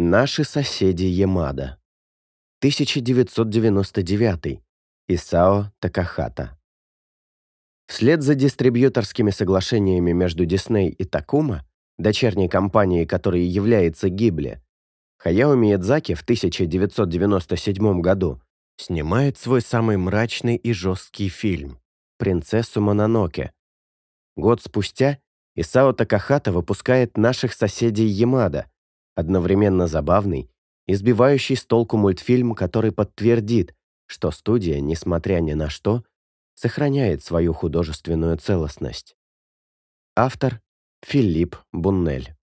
Наши соседи Ямада. 1999. Исао Такахата. Вслед за дистрибьюторскими соглашениями между Дисней и Такума, дочерней компанией которой является Гибли, Хаяо Миядзаки в 1997 году снимает свой самый мрачный и жесткий фильм «Принцессу Мононоке». Год спустя Исао Такахата выпускает «Наших соседей Ямада», одновременно забавный, избивающий с толку мультфильм, который подтвердит, что студия, несмотря ни на что, сохраняет свою художественную целостность. Автор Филипп Буннель.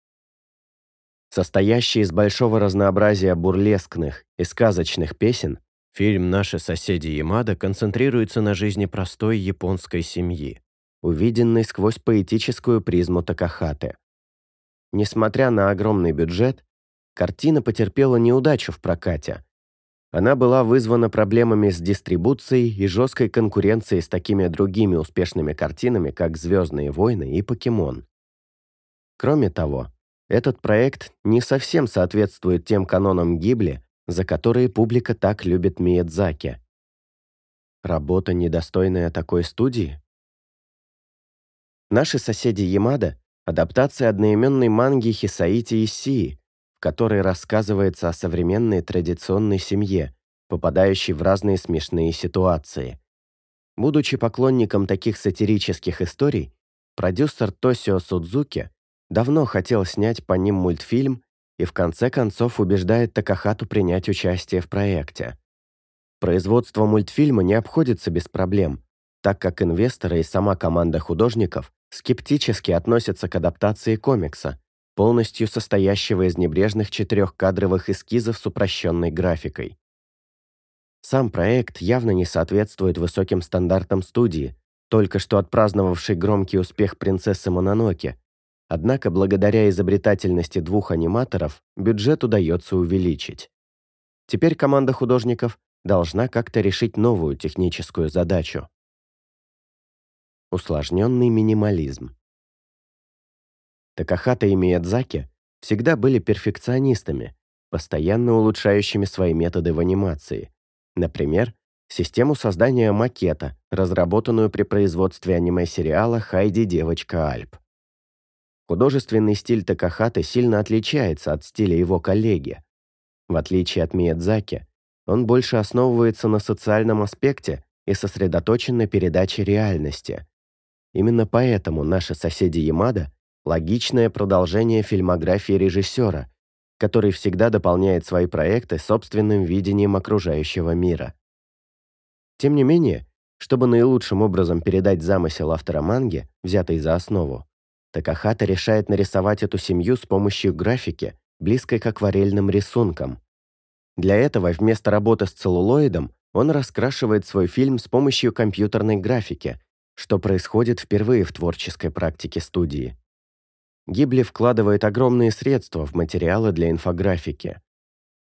Состоящий из большого разнообразия бурлескных и сказочных песен, фильм «Наши соседи Ямада» концентрируется на жизни простой японской семьи, увиденной сквозь поэтическую призму Такахаты. Несмотря на огромный бюджет, картина потерпела неудачу в прокате. Она была вызвана проблемами с дистрибуцией и жесткой конкуренцией с такими другими успешными картинами, как «Звездные войны» и «Покемон». Кроме того, этот проект не совсем соответствует тем канонам Гибли, за которые публика так любит Миядзаки. Работа, недостойная такой студии? Наши соседи Ямада адаптация одноименной манги Хисаити Исии, в которой рассказывается о современной традиционной семье, попадающей в разные смешные ситуации. Будучи поклонником таких сатирических историй, продюсер Тосио Судзуки давно хотел снять по ним мультфильм и в конце концов убеждает Такахату принять участие в проекте. Производство мультфильма не обходится без проблем, так как инвесторы и сама команда художников скептически относятся к адаптации комикса, полностью состоящего из небрежных четырехкадровых эскизов с упрощенной графикой. Сам проект явно не соответствует высоким стандартам студии, только что отпраздновавшей громкий успех «Принцессы Мононоке», однако благодаря изобретательности двух аниматоров бюджет удается увеличить. Теперь команда художников должна как-то решить новую техническую задачу. Усложненный минимализм. Такахата и Миядзаки всегда были перфекционистами, постоянно улучшающими свои методы в анимации. Например, систему создания макета, разработанную при производстве аниме-сериала «Хайди. Девочка Альп». Художественный стиль Такахаты сильно отличается от стиля его коллеги. В отличие от Миядзаки, он больше основывается на социальном аспекте и сосредоточен на передаче реальности. Именно поэтому наши соседи Ямада – логичное продолжение фильмографии режиссера, который всегда дополняет свои проекты собственным видением окружающего мира. Тем не менее, чтобы наилучшим образом передать замысел автора манги, взятый за основу, Такахата решает нарисовать эту семью с помощью графики, близкой к акварельным рисункам. Для этого вместо работы с целлулоидом он раскрашивает свой фильм с помощью компьютерной графики, что происходит впервые в творческой практике студии. Гибли вкладывает огромные средства в материалы для инфографики.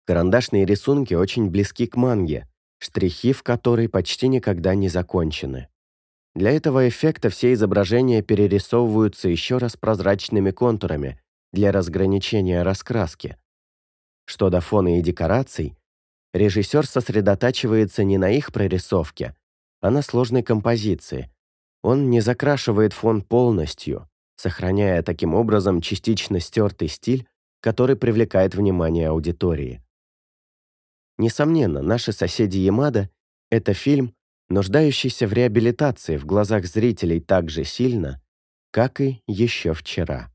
Карандашные рисунки очень близки к манге, штрихи в которой почти никогда не закончены. Для этого эффекта все изображения перерисовываются еще раз прозрачными контурами для разграничения раскраски. Что до фона и декораций, режиссер сосредотачивается не на их прорисовке, а на сложной композиции, он не закрашивает фон полностью, сохраняя таким образом частично стертый стиль, который привлекает внимание аудитории. Несомненно, наши соседи Ямада — это фильм, нуждающийся в реабилитации в глазах зрителей так же сильно, как и еще вчера.